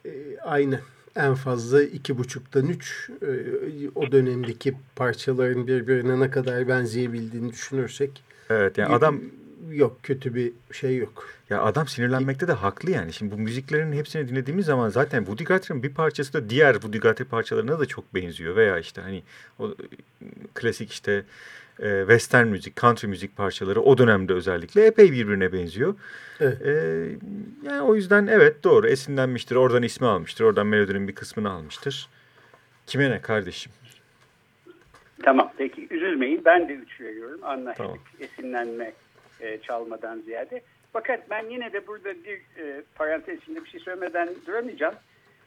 E, aynı. En fazla iki buçuktan üç. E, o dönemdeki parçaların birbirine ne kadar benzeyebildiğini düşünürsek. Evet yani adam yok kötü bir şey yok. Ya adam sinirlenmekte de haklı yani. Şimdi bu müziklerin hepsini dinlediğimiz zaman zaten Woody Guthrie'nin bir parçası da diğer Woody Guthrie parçalarına da çok benziyor. Veya işte hani o klasik işte e, western müzik, country müzik parçaları o dönemde özellikle epey birbirine benziyor. Evet. E, yani o yüzden evet doğru esinlenmiştir. Oradan ismi almıştır. Oradan melodinin bir kısmını almıştır. Kime ne kardeşim? Tamam peki üzülmeyin ben de 3 veriyorum. Anlaştık Tamam. esinlenme e, çalmadan ziyade. Fakat ben yine de burada bir e, parantez içinde bir şey söylemeden duramayacağım.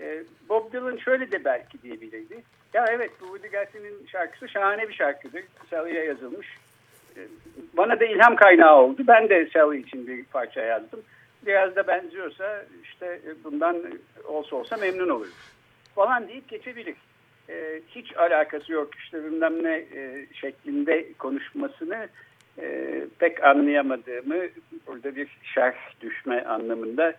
E, Bob Dylan şöyle de belki diyebilirdi. Ya evet bu Woody Guthrie'nin şarkısı şahane bir şarkıdır. Sally'e yazılmış. E, bana da ilham kaynağı oldu. Ben de Sally için bir parça yazdım. Biraz da benziyorsa işte bundan olsa olsa memnun olurum. Falan deyip geçebilir. E, hiç alakası yok işte bilmem ne şeklinde konuşmasını pek anlayamadığımı burada bir şerh düşme anlamında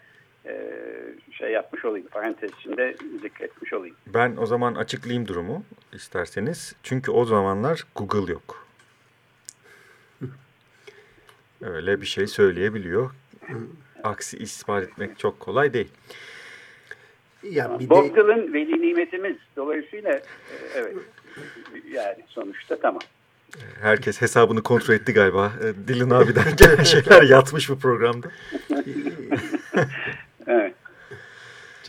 şey yapmış olayım. Parantez içinde zikretmiş olayım. Ben o zaman açıklayayım durumu isterseniz. Çünkü o zamanlar Google yok. Öyle bir şey söyleyebiliyor. Aksi ispat etmek çok kolay değil. Ya bir Bob de Dylan veli nimetimiz. Dolayısıyla e, evet yani sonuçta tamam. Herkes hesabını kontrol etti galiba. Ee, Dylan abiden gelen *laughs* şeyler yatmış bu programda. *laughs*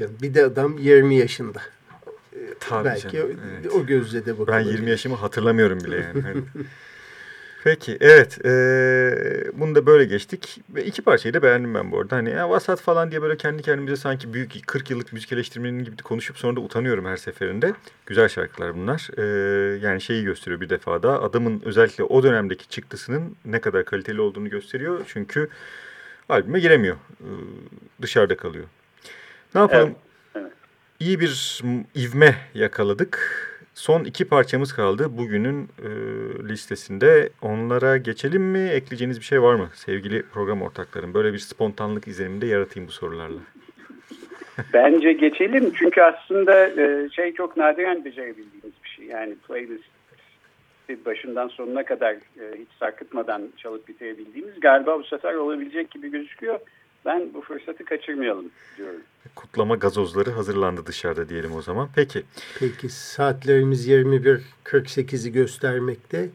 Canım, bir de adam 20 yaşında. Tabii Belki canım, evet. o gözle de Ben bakılabilir. 20 yaşımı hatırlamıyorum bile yani. Hani. *laughs* Peki evet e, bunu da böyle geçtik. Ve iki parçayı da beğendim ben bu arada. Hani ya, vasat falan diye böyle kendi kendimize sanki büyük 40 yıllık müzik eleştirmenin gibi konuşup sonra da utanıyorum her seferinde. Güzel şarkılar bunlar. E, yani şeyi gösteriyor bir defa da adamın özellikle o dönemdeki çıktısının ne kadar kaliteli olduğunu gösteriyor. Çünkü albüme giremiyor. E, dışarıda kalıyor. Ne yapalım? Evet, evet. İyi bir ivme yakaladık. Son iki parçamız kaldı bugünün e, listesinde. Onlara geçelim mi? Ekleyeceğiniz bir şey var mı sevgili program ortaklarım? Böyle bir spontanlık izleniminde yaratayım bu sorularla. *laughs* Bence geçelim çünkü aslında e, şey çok nadiren becerebildiğimiz bir şey. Yani playlist başından sonuna kadar e, hiç sarkıtmadan çalıp bitirebildiğimiz galiba bu sefer olabilecek gibi gözüküyor. Ben bu fırsatı kaçırmayalım diyorum. Kutlama gazozları hazırlandı dışarıda diyelim o zaman. Peki. Peki saatlerimiz 21.48'i göstermekte.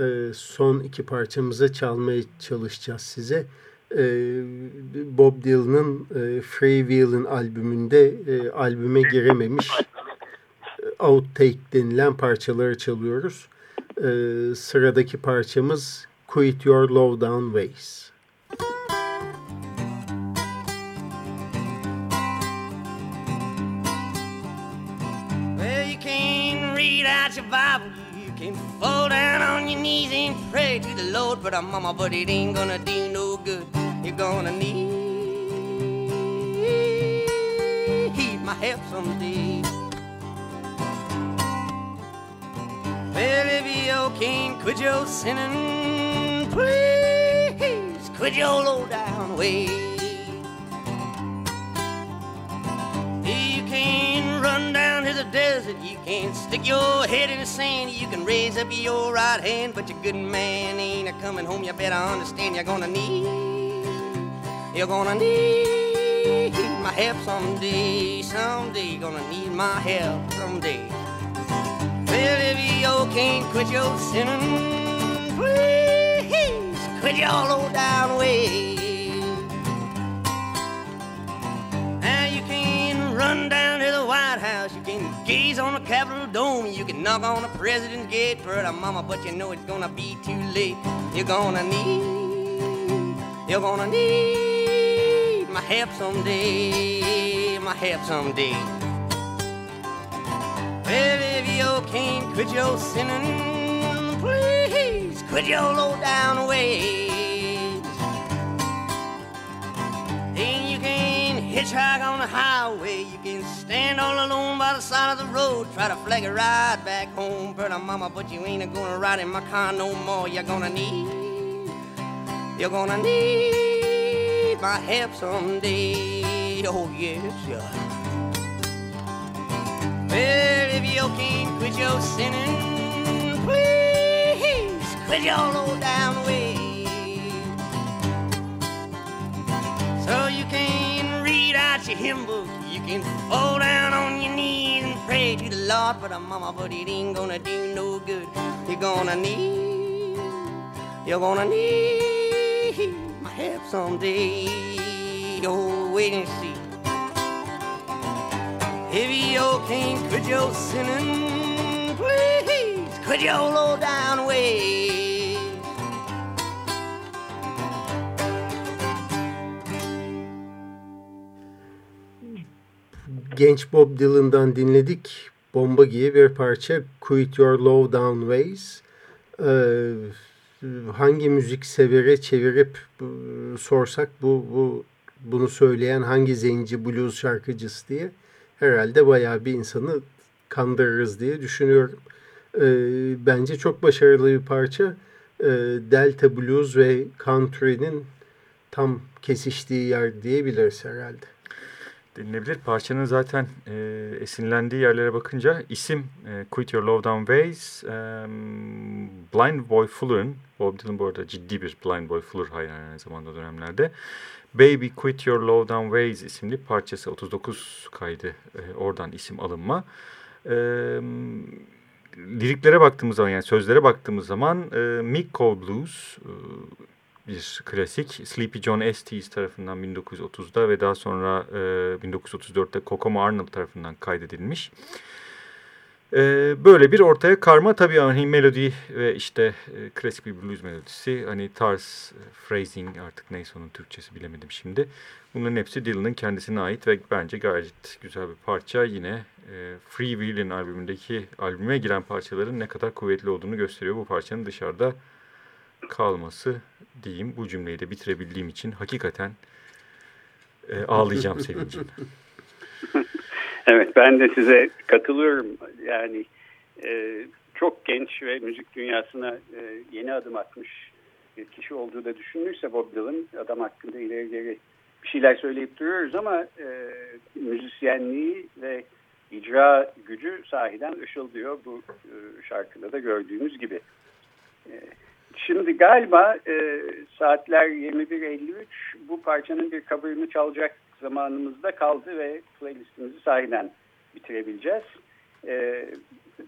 Ee, son iki parçamıza çalmaya çalışacağız size. Ee, Bob Dylan'ın e, Freewheel'in albümünde e, albüme girememiş e, outtake denilen parçaları çalıyoruz. Ee, sıradaki parçamız Quit Your Low Down Ways. Read out your Bible. You can fall down on your knees and pray to the Lord, but uh, mama, but it ain't gonna do no good. You're gonna need my help someday. Well, if you can't quit your sinning, please quit your low down ways. The desert. You can stick your head in the sand. You can raise up your right hand, but your good man ain't a coming home. You better understand you're gonna need, you're gonna need my help someday. Someday you're gonna need my help someday. Well, if you can't quit your sinning, please quit your low down ways. Now you can run down White House. You can gaze on the Capitol Dome. You can knock on the president's gate for the mama, but you know it's gonna be too late. You're gonna need, you're gonna need my help someday, my help someday. Well, if you can't quit your sinning, please quit your low down ways. Hit hitchhike on the highway. You can stand all alone by the side of the road. Try to flag a ride back home, brother mama, but you ain't gonna ride in my car no more. You're gonna need, you're gonna need my help someday. Oh yes, yeah. Well, if you can't quit your sinning, please quit your low down ways. Read hymn book, you can fall down on your knees and pray to the Lord for the uh, mama, but it ain't gonna do no good. You're gonna need, you're gonna need my help someday. Oh, wait and see. If you can't quit your sinning, please quit your low down ways. Genç Bob Dylan'dan dinledik. Bomba gibi bir parça Quit Your Low Down Ways. Ee, hangi müzik severe çevirip e, sorsak bu, bu bunu söyleyen hangi zenci blues şarkıcısı diye herhalde bayağı bir insanı kandırırız diye düşünüyorum. Ee, bence çok başarılı bir parça. Ee, Delta Blues ve Country'nin tam kesiştiği yer diyebiliriz herhalde. Denilebilir. Parçanın zaten e, esinlendiği yerlere bakınca isim e, Quit Your Love Down Ways, e, Blind Boy Fuller'ın, Bob Dylan bu arada ciddi bir Blind Boy Fuller hayranı aynı zamanda dönemlerde, Baby Quit Your Low Down Ways isimli parçası 39 kaydı e, oradan isim alınma. E, liriklere baktığımız zaman yani sözlere baktığımız zaman e, Mick Cole Blues e, bir klasik. Sleepy John Estes tarafından 1930'da ve daha sonra e, 1934'te Kokomo Arnold tarafından kaydedilmiş. E, böyle bir ortaya karma tabii hani melodi ve işte e, klasik bir blues melodisi. Hani tarz, e, phrasing artık neyse onun Türkçesi bilemedim şimdi. Bunların hepsi Dylan'ın kendisine ait ve bence gayet güzel bir parça. Yine e, Free Will'in albümündeki albüme giren parçaların ne kadar kuvvetli olduğunu gösteriyor. Bu parçanın dışarıda kalması diyeyim. Bu cümleyi de bitirebildiğim için hakikaten e, ağlayacağım sevincimden. *laughs* Evet ben de size katılıyorum. Yani e, çok genç ve müzik dünyasına e, yeni adım atmış bir kişi olduğu da düşünülürse Bob Dylan adam hakkında ileri geri bir şeyler söyleyip duruyoruz ama e, müzisyenliği ve icra gücü sahiden ışıldıyor bu e, şarkıda da gördüğümüz gibi. E, Şimdi galiba e, saatler 21.53 bu parçanın bir cover'ını çalacak zamanımızda kaldı ve playlistimizi sahiden bitirebileceğiz. E,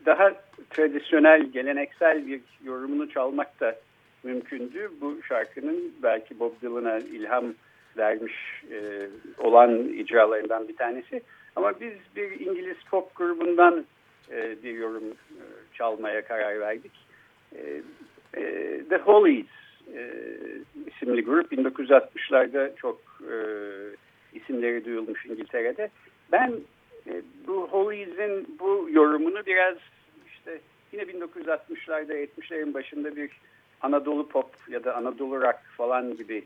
daha tradisyonel, geleneksel bir yorumunu çalmak da mümkündü. Bu şarkının belki Bob Dylan'a ilham vermiş e, olan icralarından bir tanesi. Ama biz bir İngiliz pop grubundan e, bir yorum e, çalmaya karar verdik. E, e, The Hollies e, isimli grup 1960'larda çok e, isimleri duyulmuş İngiltere'de. Ben bu Hollies'in bu yorumunu biraz işte yine 1960'larda 70'lerin başında bir Anadolu pop ya da Anadolu rock falan gibi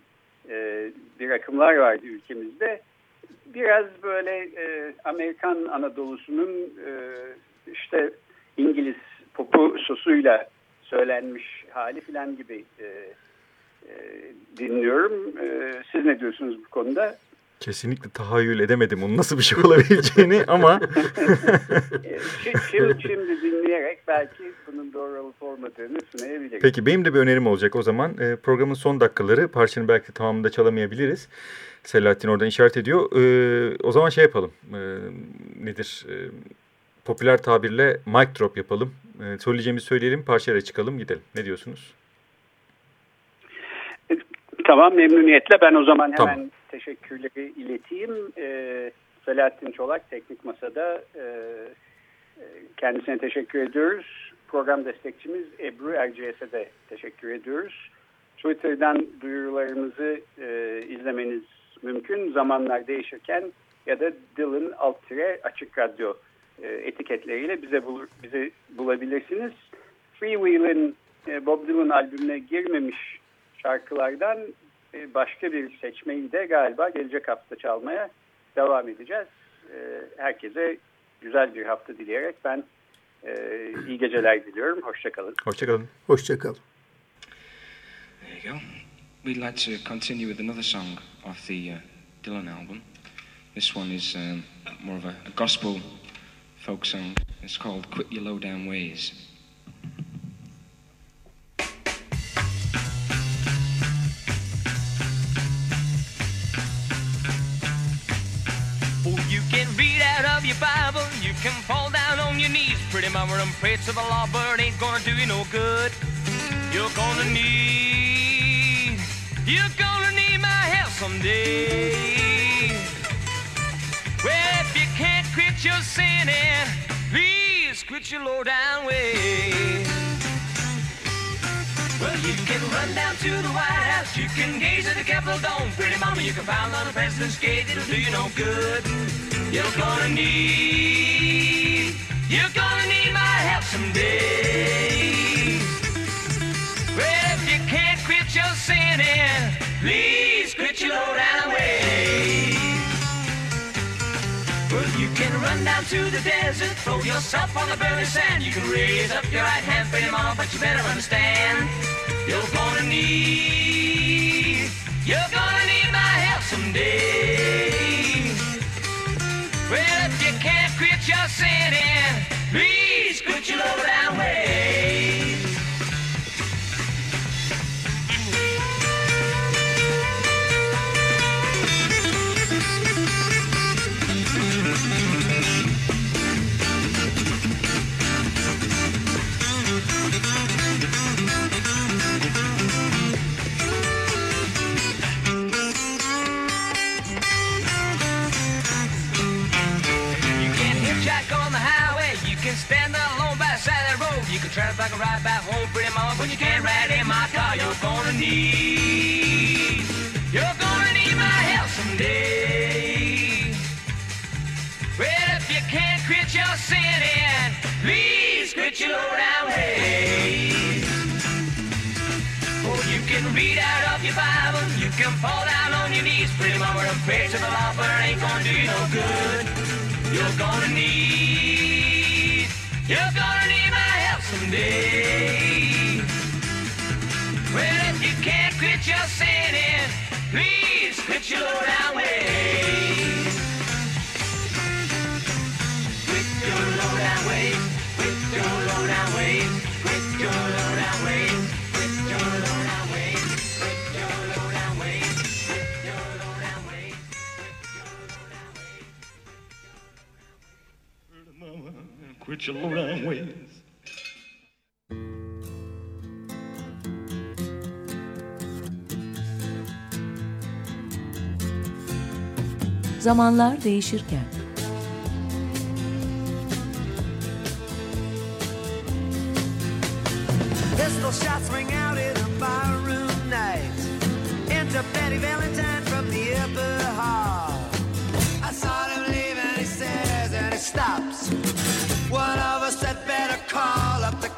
bir akımlar vardı ülkemizde. Biraz böyle Amerikan Anadolu'sunun işte İngiliz popu sosuyla söylenmiş hali filan gibi e, e, dinliyorum. E, siz ne diyorsunuz bu konuda? Kesinlikle tahayyül edemedim onun nasıl bir şey olabileceğini *laughs* ama... şimdi, şimdi dinleyerek belki bunun doğru olup olmadığını sunayabilirim. Peki benim de bir önerim olacak o zaman. E, programın son dakikaları parçanın belki tamamında çalamayabiliriz. Selahattin oradan işaret ediyor. E, o zaman şey yapalım. E, nedir? E, popüler tabirle mic drop yapalım. E, söyleyeceğimizi söyleyelim, parçaya çıkalım, gidelim. Ne diyorsunuz? Tamam, memnuniyetle. Ben o zaman hemen tamam. teşekkürleri ileteyim. E, Selahattin Çolak Teknik Masa'da e, kendisine teşekkür ediyoruz. Program destekçimiz Ebru Erciyes'e de teşekkür ediyoruz. Twitter'dan duyurularımızı e, izlemeniz mümkün. Zamanlar değişirken ya da Dylan alt açık radyo e, etiketleriyle bize bulur, bize bulabilirsiniz. Freewheel'in e, Bob Dylan albümüne girmemiş şarkılardan e, başka bir seçmeyi de galiba gelecek hafta çalmaya devam edeceğiz. E, herkese güzel bir hafta dileyerek ben e, iyi geceler diliyorum. Hoşçakalın. Hoşçakalın. Hoşçakalın. There you go. We'd like to continue with another song off the uh, Dylan album. This one is um, more of a, a gospel folk song. It's called Quit Your Low Down Ways. Oh, you can read out of your Bible, you can fall down on your knees, pretty mama, and pray to the law, but it ain't gonna do you no good. You're gonna need, you're gonna need my help someday. Quit your sinning, please quit your low down ways. Well, you can run down to the White House, you can gaze at the Capitol Dome. Pretty mama, you can pound on the president's gate, it'll do you no good. You're gonna need, you're gonna need my help someday. Well, if you can't quit your sinning, please quit your low down ways. Can run down to the desert, throw yourself on the burning sand. You can raise up your right hand, pretty mama, but you better understand. You're gonna need, you're gonna need my help someday. Well, if you can't quit your sinning, please quit your low down ways. Stand alone by the side of the road. You can try to find a ride back home, pretty mama, but you can't ride in my car. You're gonna need, you're gonna need my help someday. Well, if you can't quit your sinning, please quit your down ways. Oh, you can read out of your Bible, you can fall down on your knees, pretty mama, and pray to the Lord, but ain't gonna do you no good. You're gonna need, you're gonna need my help someday. Well, if you can't quit your sinning, please quit your low down ways. Quit your low down ways. Zamanlar değişirken